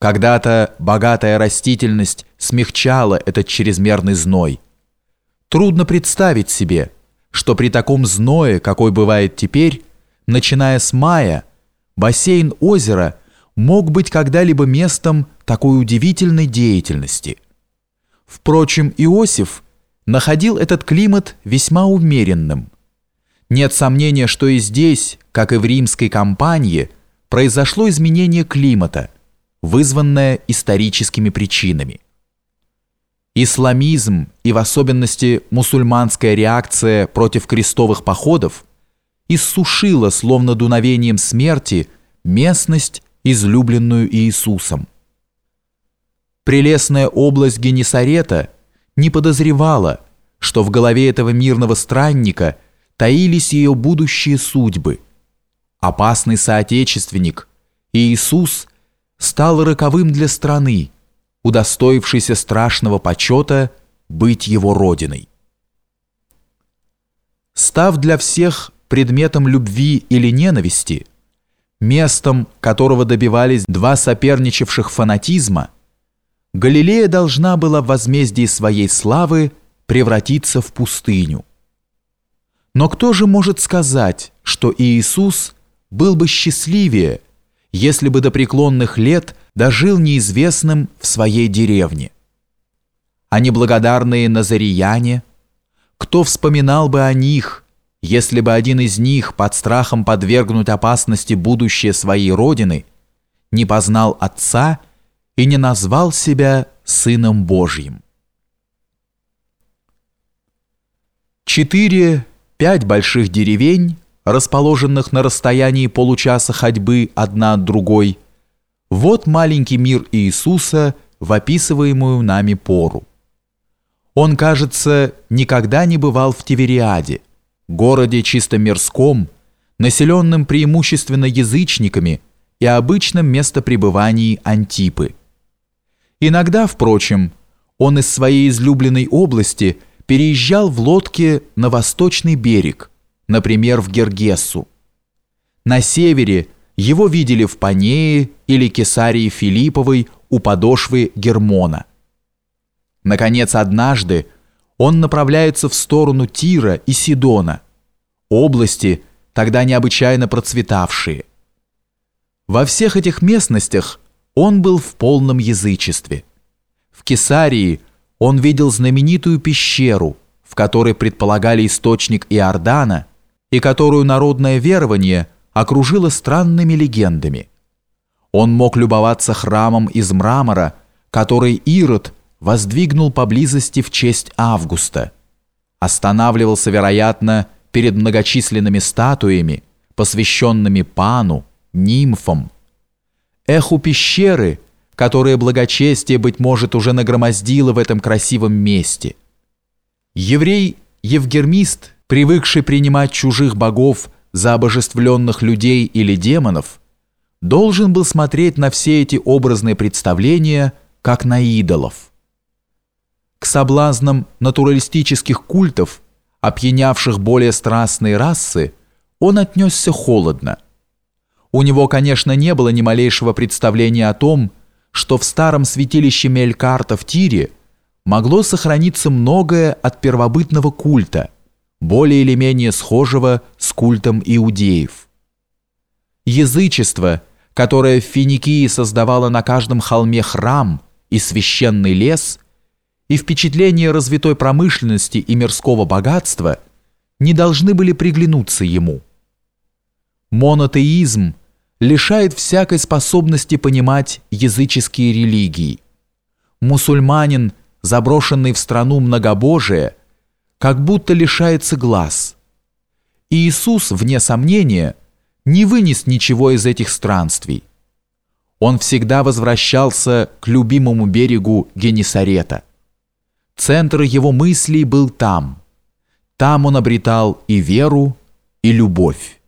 Когда-то богатая растительность смягчала этот чрезмерный зной. Трудно представить себе, что при таком зное, какой бывает теперь, начиная с мая, бассейн озера мог быть когда-либо местом такой удивительной деятельности. Впрочем, Иосиф находил этот климат весьма умеренным. Нет сомнения, что и здесь, как и в римской кампании, произошло изменение климата, вызванное историческими причинами. Исламизм и в особенности мусульманская реакция против крестовых походов иссушила, словно дуновением смерти, местность, излюбленную Иисусом. Прелестная область Генесарета не подозревала, что в голове этого мирного странника таились ее будущие судьбы. Опасный соотечественник, Иисус, стал роковым для страны, удостоившийся страшного почета быть его родиной. Став для всех предметом любви или ненависти, местом которого добивались два соперничавших фанатизма, Галилея должна была в возмездии своей славы превратиться в пустыню. Но кто же может сказать, что Иисус был бы счастливее, если бы до преклонных лет дожил неизвестным в своей деревне? А неблагодарные назарияне, кто вспоминал бы о них, если бы один из них под страхом подвергнуть опасности будущее своей родины не познал Отца и не назвал себя Сыном Божьим. Четыре-пять больших деревень, расположенных на расстоянии получаса ходьбы одна от другой, вот маленький мир Иисуса в описываемую нами пору. Он, кажется, никогда не бывал в Тивериаде, городе чисто мирском, населенном преимущественно язычниками и обычном местопребывании Антипы. Иногда, впрочем, он из своей излюбленной области переезжал в лодке на восточный берег, например, в Гергессу. На севере его видели в Панее или Кесарии Филипповой у подошвы Гермона. Наконец, однажды он направляется в сторону Тира и Сидона, области, тогда необычайно процветавшие. Во всех этих местностях он был в полном язычестве. В Кесарии он видел знаменитую пещеру, в которой предполагали источник Иордана и которую народное верование окружило странными легендами. Он мог любоваться храмом из мрамора, который Ирод – воздвигнул поблизости в честь Августа. Останавливался, вероятно, перед многочисленными статуями, посвященными Пану, нимфам. Эху пещеры, которое благочестие, быть может, уже нагромоздило в этом красивом месте. Еврей Евгермист, привыкший принимать чужих богов за обожествленных людей или демонов, должен был смотреть на все эти образные представления, как на идолов к соблазнам натуралистических культов, опьянявших более страстные расы, он отнесся холодно. У него, конечно, не было ни малейшего представления о том, что в старом святилище Мелькарта в Тире могло сохраниться многое от первобытного культа, более или менее схожего с культом иудеев. Язычество, которое в Финикии создавало на каждом холме храм и священный лес – и впечатления развитой промышленности и мирского богатства не должны были приглянуться ему. Монотеизм лишает всякой способности понимать языческие религии. Мусульманин, заброшенный в страну многобожия, как будто лишается глаз. И Иисус, вне сомнения, не вынес ничего из этих странствий. Он всегда возвращался к любимому берегу Генесарета – Центр его мыслей был там. Там он обретал и веру, и любовь.